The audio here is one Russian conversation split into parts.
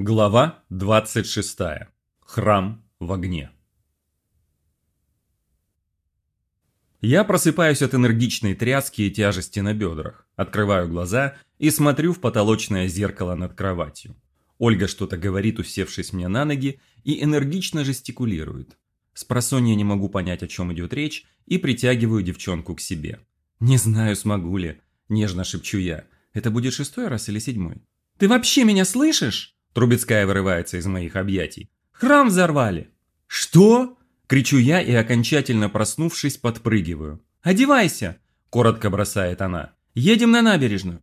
Глава 26. Храм в огне. Я просыпаюсь от энергичной тряски и тяжести на бедрах, открываю глаза и смотрю в потолочное зеркало над кроватью. Ольга что-то говорит, усевшись мне на ноги, и энергично жестикулирует. С не могу понять, о чем идет речь, и притягиваю девчонку к себе. «Не знаю, смогу ли», – нежно шепчу я. «Это будет шестой раз или седьмой?» «Ты вообще меня слышишь?» Трубецкая вырывается из моих объятий. «Храм взорвали!» «Что?» – кричу я и, окончательно проснувшись, подпрыгиваю. «Одевайся!» – коротко бросает она. «Едем на набережную!»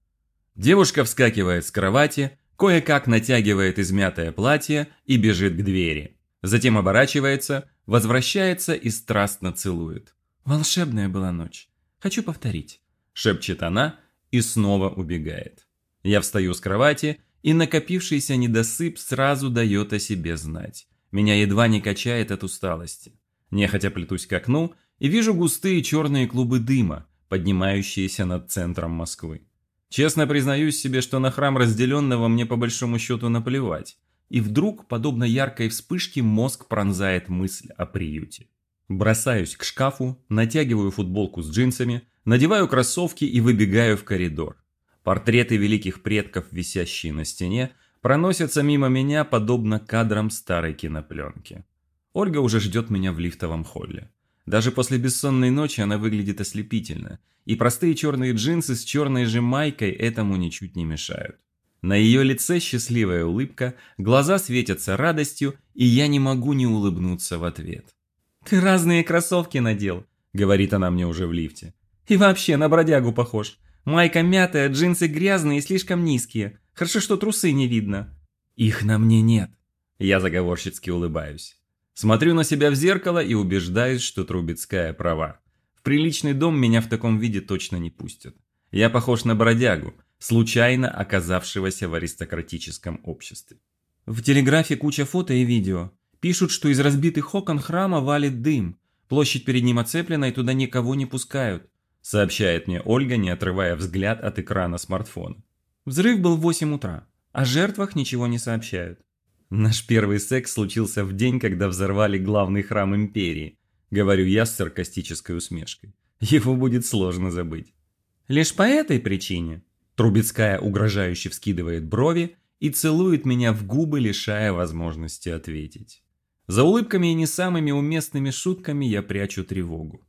Девушка вскакивает с кровати, кое-как натягивает измятое платье и бежит к двери. Затем оборачивается, возвращается и страстно целует. «Волшебная была ночь. Хочу повторить», – шепчет она и снова убегает. Я встаю с кровати и накопившийся недосып сразу дает о себе знать. Меня едва не качает от усталости. Нехотя плетусь к окну и вижу густые черные клубы дыма, поднимающиеся над центром Москвы. Честно признаюсь себе, что на храм разделенного мне по большому счету наплевать. И вдруг, подобно яркой вспышке, мозг пронзает мысль о приюте. Бросаюсь к шкафу, натягиваю футболку с джинсами, надеваю кроссовки и выбегаю в коридор. Портреты великих предков, висящие на стене, проносятся мимо меня, подобно кадрам старой кинопленки. Ольга уже ждет меня в лифтовом холле. Даже после бессонной ночи она выглядит ослепительно, и простые черные джинсы с черной же майкой этому ничуть не мешают. На ее лице счастливая улыбка, глаза светятся радостью, и я не могу не улыбнуться в ответ. «Ты разные кроссовки надел», — говорит она мне уже в лифте. «И вообще на бродягу похож. Майка мятая, джинсы грязные и слишком низкие. Хорошо, что трусы не видно. Их на мне нет. Я заговорщицки улыбаюсь. Смотрю на себя в зеркало и убеждаюсь, что Трубецкая права. В приличный дом меня в таком виде точно не пустят. Я похож на бродягу, случайно оказавшегося в аристократическом обществе. В телеграфе куча фото и видео. Пишут, что из разбитых окон храма валит дым. Площадь перед ним оцеплена и туда никого не пускают сообщает мне Ольга, не отрывая взгляд от экрана смартфона. Взрыв был в 8 утра. О жертвах ничего не сообщают. Наш первый секс случился в день, когда взорвали главный храм империи, говорю я с саркастической усмешкой. Его будет сложно забыть. Лишь по этой причине Трубецкая угрожающе вскидывает брови и целует меня в губы, лишая возможности ответить. За улыбками и не самыми уместными шутками я прячу тревогу.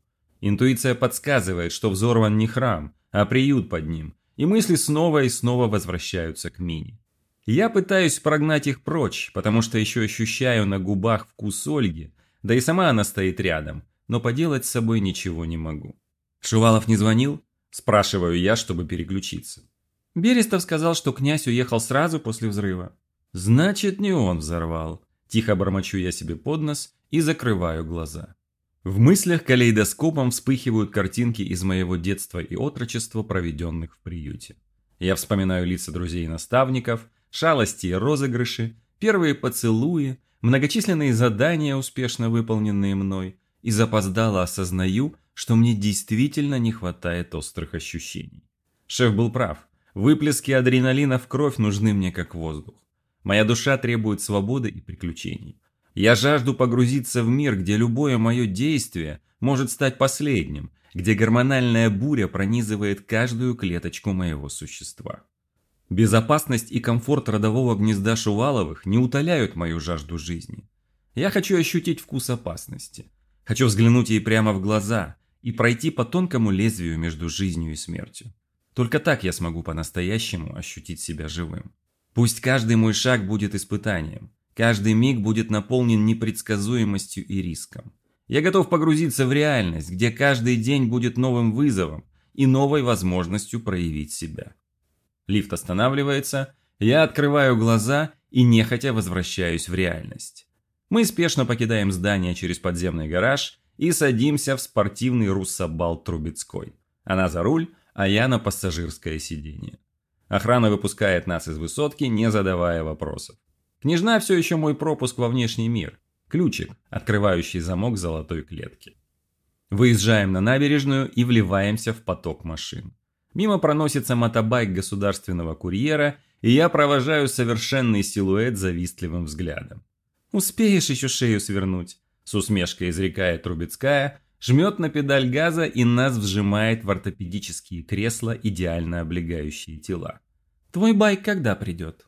Интуиция подсказывает, что взорван не храм, а приют под ним, и мысли снова и снова возвращаются к Мине. Я пытаюсь прогнать их прочь, потому что еще ощущаю на губах вкус Ольги, да и сама она стоит рядом, но поделать с собой ничего не могу. «Шувалов не звонил?» – спрашиваю я, чтобы переключиться. Берестов сказал, что князь уехал сразу после взрыва. «Значит, не он взорвал». Тихо бормочу я себе под нос и закрываю глаза. В мыслях калейдоскопом вспыхивают картинки из моего детства и отрочества, проведенных в приюте. Я вспоминаю лица друзей и наставников, шалости и розыгрыши, первые поцелуи, многочисленные задания, успешно выполненные мной, и запоздало осознаю, что мне действительно не хватает острых ощущений. Шеф был прав. Выплески адреналина в кровь нужны мне как воздух. Моя душа требует свободы и приключений. Я жажду погрузиться в мир, где любое мое действие может стать последним, где гормональная буря пронизывает каждую клеточку моего существа. Безопасность и комфорт родового гнезда Шуваловых не утоляют мою жажду жизни. Я хочу ощутить вкус опасности. Хочу взглянуть ей прямо в глаза и пройти по тонкому лезвию между жизнью и смертью. Только так я смогу по-настоящему ощутить себя живым. Пусть каждый мой шаг будет испытанием, Каждый миг будет наполнен непредсказуемостью и риском. Я готов погрузиться в реальность, где каждый день будет новым вызовом и новой возможностью проявить себя. Лифт останавливается, я открываю глаза и нехотя возвращаюсь в реальность. Мы спешно покидаем здание через подземный гараж и садимся в спортивный руссобал Трубецкой. Она за руль, а я на пассажирское сиденье. Охрана выпускает нас из высотки, не задавая вопросов. Княжна все еще мой пропуск во внешний мир. Ключик, открывающий замок золотой клетки. Выезжаем на набережную и вливаемся в поток машин. Мимо проносится мотобайк государственного курьера, и я провожаю совершенный силуэт завистливым взглядом. «Успеешь еще шею свернуть», – с усмешкой изрекает Трубецкая, жмет на педаль газа и нас вжимает в ортопедические кресла, идеально облегающие тела. «Твой байк когда придет?»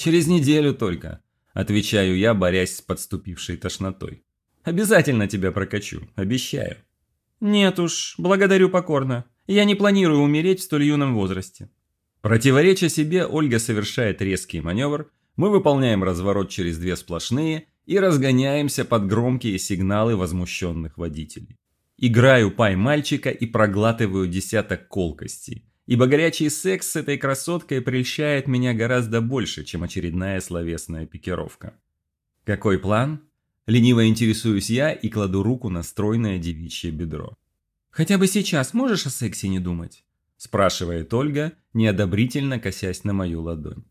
«Через неделю только», – отвечаю я, борясь с подступившей тошнотой. «Обязательно тебя прокачу, обещаю». «Нет уж, благодарю покорно. Я не планирую умереть в столь юном возрасте». Противореча себе, Ольга совершает резкий маневр, мы выполняем разворот через две сплошные и разгоняемся под громкие сигналы возмущенных водителей. Играю пай мальчика и проглатываю десяток колкостей, ибо горячий секс с этой красоткой прельщает меня гораздо больше, чем очередная словесная пикировка. Какой план? Лениво интересуюсь я и кладу руку на стройное девичье бедро. «Хотя бы сейчас можешь о сексе не думать?» спрашивает Ольга, неодобрительно косясь на мою ладонь.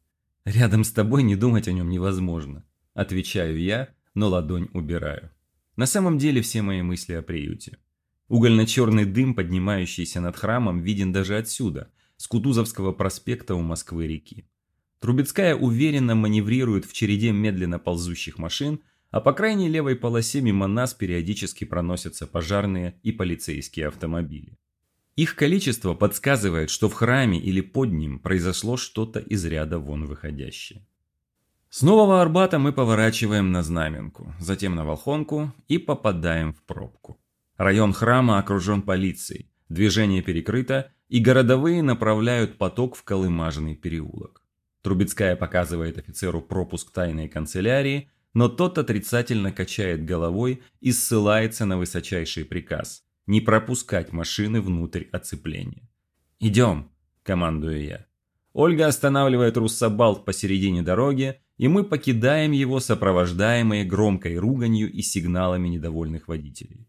«Рядом с тобой не думать о нем невозможно», отвечаю я, но ладонь убираю. На самом деле все мои мысли о приюте. Угольно-черный дым, поднимающийся над храмом, виден даже отсюда, с Кутузовского проспекта у Москвы-реки. Трубецкая уверенно маневрирует в череде медленно ползущих машин, а по крайней левой полосе мимо нас периодически проносятся пожарные и полицейские автомобили. Их количество подсказывает, что в храме или под ним произошло что-то из ряда вон выходящее. С Нового Арбата мы поворачиваем на Знаменку, затем на Волхонку и попадаем в пробку. Район храма окружен полицией, движение перекрыто, и городовые направляют поток в Колымажный переулок. Трубецкая показывает офицеру пропуск тайной канцелярии, но тот отрицательно качает головой и ссылается на высочайший приказ – не пропускать машины внутрь оцепления. «Идем», – командую я. Ольга останавливает руссобалт посередине дороги, и мы покидаем его, сопровождаемые громкой руганью и сигналами недовольных водителей.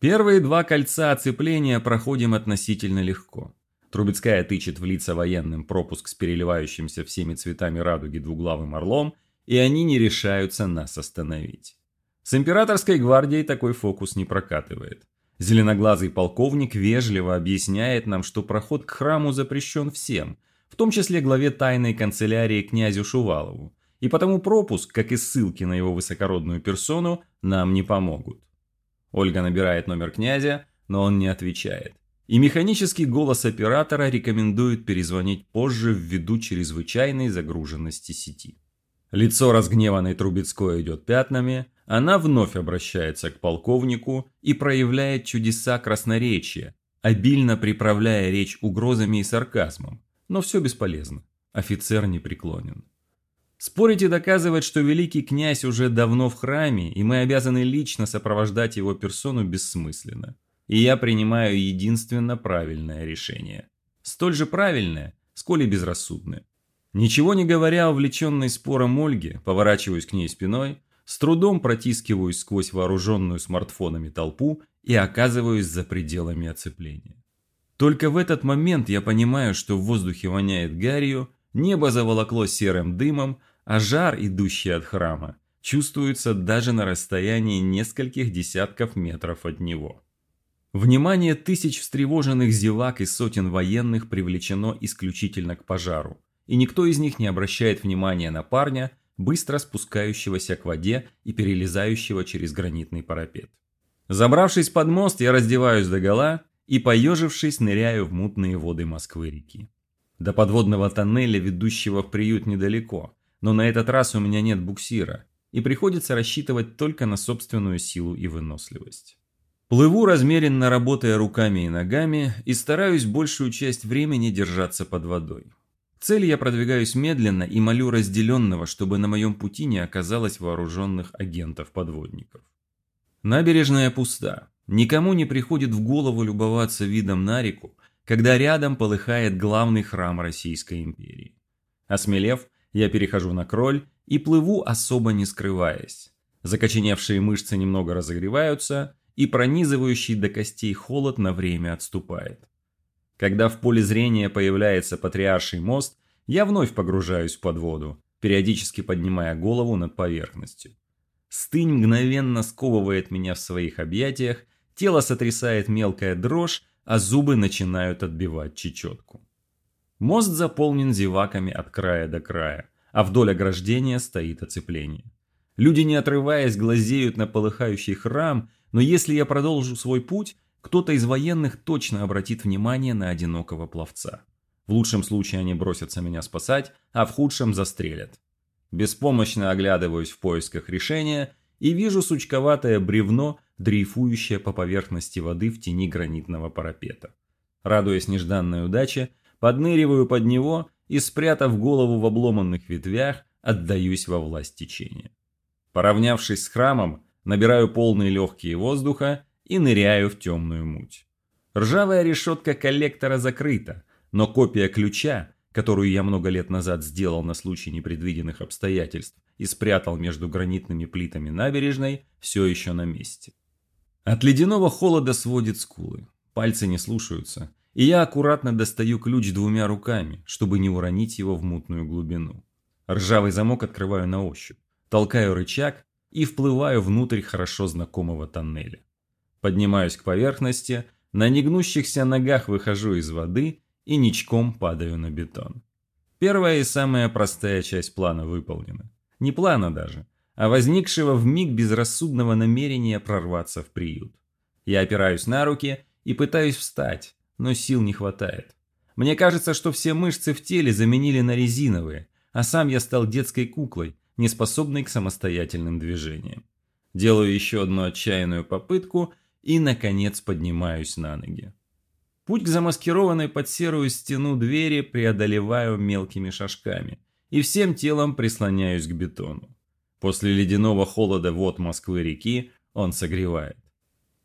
Первые два кольца оцепления проходим относительно легко. Трубецкая тычет в лица военным пропуск с переливающимся всеми цветами радуги двуглавым орлом, и они не решаются нас остановить. С императорской гвардией такой фокус не прокатывает. Зеленоглазый полковник вежливо объясняет нам, что проход к храму запрещен всем, в том числе главе тайной канцелярии князю Шувалову, и потому пропуск, как и ссылки на его высокородную персону, нам не помогут. Ольга набирает номер князя, но он не отвечает. И механический голос оператора рекомендует перезвонить позже ввиду чрезвычайной загруженности сети. Лицо разгневанной Трубецкой идет пятнами, она вновь обращается к полковнику и проявляет чудеса красноречия, обильно приправляя речь угрозами и сарказмом. Но все бесполезно. Офицер не преклонен. Спорить и доказывать, что великий князь уже давно в храме, и мы обязаны лично сопровождать его персону, бессмысленно. И я принимаю единственно правильное решение. Столь же правильное, сколь и безрассудное. Ничего не говоря о увлеченной спором Ольге, поворачиваюсь к ней спиной, с трудом протискиваюсь сквозь вооруженную смартфонами толпу и оказываюсь за пределами оцепления. Только в этот момент я понимаю, что в воздухе воняет гарью, небо заволокло серым дымом, а жар, идущий от храма, чувствуется даже на расстоянии нескольких десятков метров от него. Внимание тысяч встревоженных зевак и сотен военных привлечено исключительно к пожару, и никто из них не обращает внимания на парня, быстро спускающегося к воде и перелезающего через гранитный парапет. Забравшись под мост, я раздеваюсь догола и, поежившись, ныряю в мутные воды Москвы-реки. До подводного тоннеля, ведущего в приют, недалеко, но на этот раз у меня нет буксира, и приходится рассчитывать только на собственную силу и выносливость. Плыву размеренно, работая руками и ногами, и стараюсь большую часть времени держаться под водой. Цель я продвигаюсь медленно и молю разделенного, чтобы на моем пути не оказалось вооруженных агентов-подводников. Набережная пуста. Никому не приходит в голову любоваться видом на реку, когда рядом полыхает главный храм Российской империи. Осмелев, я перехожу на кроль и плыву, особо не скрываясь. Закоченевшие мышцы немного разогреваются, и пронизывающий до костей холод на время отступает. Когда в поле зрения появляется патриарший мост, я вновь погружаюсь под воду, периодически поднимая голову над поверхностью. Стынь мгновенно сковывает меня в своих объятиях, тело сотрясает мелкая дрожь, а зубы начинают отбивать чечетку. Мост заполнен зеваками от края до края, а вдоль ограждения стоит оцепление. Люди, не отрываясь, глазеют на полыхающий храм, но если я продолжу свой путь, кто-то из военных точно обратит внимание на одинокого пловца. В лучшем случае они бросятся меня спасать, а в худшем застрелят. Беспомощно оглядываюсь в поисках решения и вижу сучковатое бревно, дрейфующее по поверхности воды в тени гранитного парапета. Радуясь нежданной удаче, подныриваю под него и, спрятав голову в обломанных ветвях, отдаюсь во власть течения. Поравнявшись с храмом, набираю полные легкие воздуха и ныряю в темную муть. Ржавая решетка коллектора закрыта, но копия ключа, которую я много лет назад сделал на случай непредвиденных обстоятельств и спрятал между гранитными плитами набережной, все еще на месте. От ледяного холода сводит скулы, пальцы не слушаются, и я аккуратно достаю ключ двумя руками, чтобы не уронить его в мутную глубину. Ржавый замок открываю на ощупь, толкаю рычаг и вплываю внутрь хорошо знакомого тоннеля. Поднимаюсь к поверхности, на негнущихся ногах выхожу из воды и ничком падаю на бетон. Первая и самая простая часть плана выполнена. Не плана даже, а возникшего в миг безрассудного намерения прорваться в приют. Я опираюсь на руки и пытаюсь встать, но сил не хватает. Мне кажется, что все мышцы в теле заменили на резиновые, а сам я стал детской куклой, не способной к самостоятельным движениям. Делаю еще одну отчаянную попытку и, наконец, поднимаюсь на ноги. Путь к замаскированной под серую стену двери преодолеваю мелкими шажками и всем телом прислоняюсь к бетону. После ледяного холода вод Москвы-реки он согревает.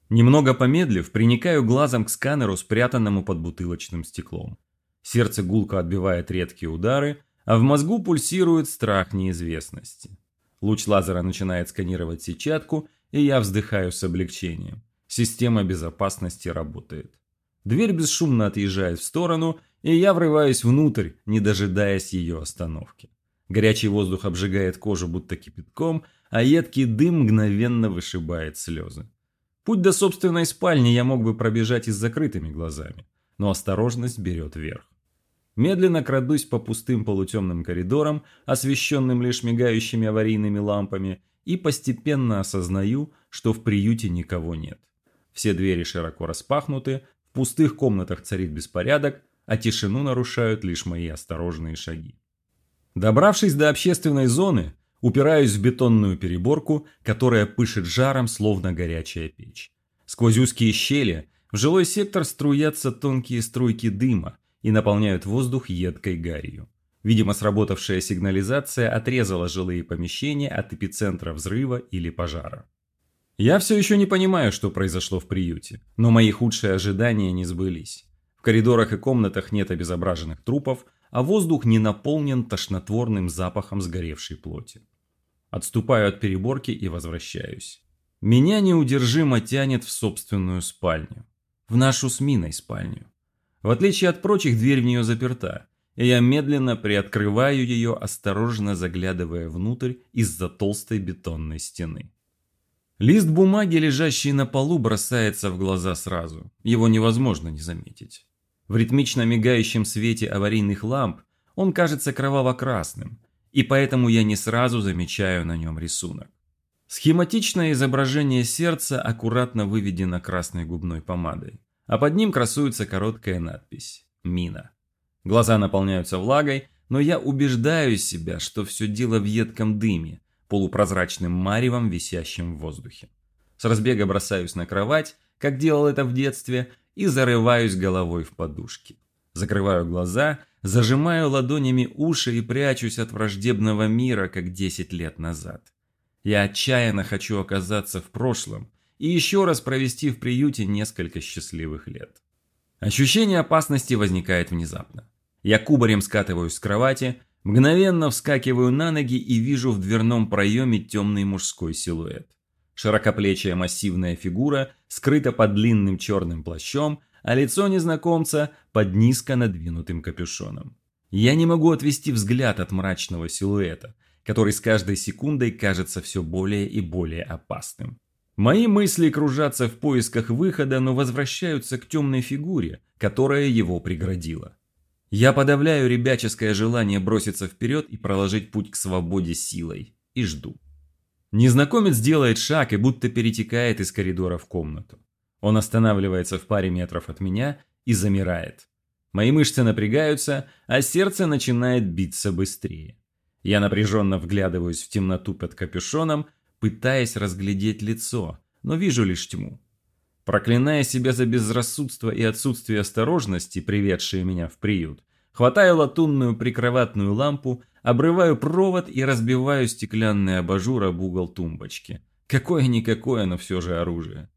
Немного помедлив, приникаю глазом к сканеру, спрятанному под бутылочным стеклом. Сердце гулко отбивает редкие удары, а в мозгу пульсирует страх неизвестности. Луч лазера начинает сканировать сетчатку, и я вздыхаю с облегчением. Система безопасности работает. Дверь бесшумно отъезжает в сторону, и я врываюсь внутрь, не дожидаясь ее остановки. Горячий воздух обжигает кожу будто кипятком, а едкий дым мгновенно вышибает слезы. Путь до собственной спальни я мог бы пробежать и с закрытыми глазами, но осторожность берет верх. Медленно крадусь по пустым полутемным коридорам, освещенным лишь мигающими аварийными лампами, и постепенно осознаю, что в приюте никого нет. Все двери широко распахнуты, в пустых комнатах царит беспорядок, а тишину нарушают лишь мои осторожные шаги. Добравшись до общественной зоны, упираюсь в бетонную переборку, которая пышет жаром, словно горячая печь. Сквозь узкие щели в жилой сектор струятся тонкие струйки дыма, и наполняют воздух едкой гарью. Видимо, сработавшая сигнализация отрезала жилые помещения от эпицентра взрыва или пожара. Я все еще не понимаю, что произошло в приюте, но мои худшие ожидания не сбылись. В коридорах и комнатах нет обезображенных трупов, а воздух не наполнен тошнотворным запахом сгоревшей плоти. Отступаю от переборки и возвращаюсь. Меня неудержимо тянет в собственную спальню. В нашу с Миной спальню. В отличие от прочих, дверь в нее заперта, и я медленно приоткрываю ее, осторожно заглядывая внутрь из-за толстой бетонной стены. Лист бумаги, лежащий на полу, бросается в глаза сразу. Его невозможно не заметить. В ритмично мигающем свете аварийных ламп он кажется кроваво-красным, и поэтому я не сразу замечаю на нем рисунок. Схематичное изображение сердца аккуратно выведено красной губной помадой а под ним красуется короткая надпись «Мина». Глаза наполняются влагой, но я убеждаю себя, что все дело в едком дыме, полупрозрачным маревом, висящим в воздухе. С разбега бросаюсь на кровать, как делал это в детстве, и зарываюсь головой в подушки. Закрываю глаза, зажимаю ладонями уши и прячусь от враждебного мира, как 10 лет назад. Я отчаянно хочу оказаться в прошлом, и еще раз провести в приюте несколько счастливых лет. Ощущение опасности возникает внезапно. Я кубарем скатываюсь с кровати, мгновенно вскакиваю на ноги и вижу в дверном проеме темный мужской силуэт. Широкоплечья массивная фигура скрыта под длинным черным плащом, а лицо незнакомца под низко надвинутым капюшоном. Я не могу отвести взгляд от мрачного силуэта, который с каждой секундой кажется все более и более опасным. Мои мысли кружатся в поисках выхода, но возвращаются к темной фигуре, которая его преградила. Я подавляю ребяческое желание броситься вперед и проложить путь к свободе силой. И жду. Незнакомец делает шаг и будто перетекает из коридора в комнату. Он останавливается в паре метров от меня и замирает. Мои мышцы напрягаются, а сердце начинает биться быстрее. Я напряженно вглядываюсь в темноту под капюшоном, пытаясь разглядеть лицо, но вижу лишь тьму. Проклиная себя за безрассудство и отсутствие осторожности, приведшие меня в приют, хватаю латунную прикроватную лампу, обрываю провод и разбиваю стеклянный абажур об угол тумбочки. Какое-никакое, но все же оружие.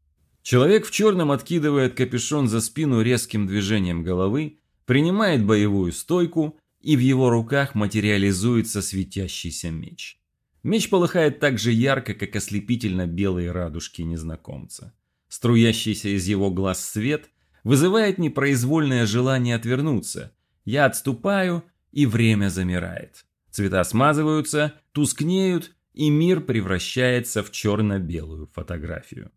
Человек в черном откидывает капюшон за спину резким движением головы, принимает боевую стойку, и в его руках материализуется светящийся меч. Меч полыхает так же ярко, как ослепительно белые радужки незнакомца. Струящийся из его глаз свет вызывает непроизвольное желание отвернуться. Я отступаю, и время замирает. Цвета смазываются, тускнеют, и мир превращается в черно-белую фотографию.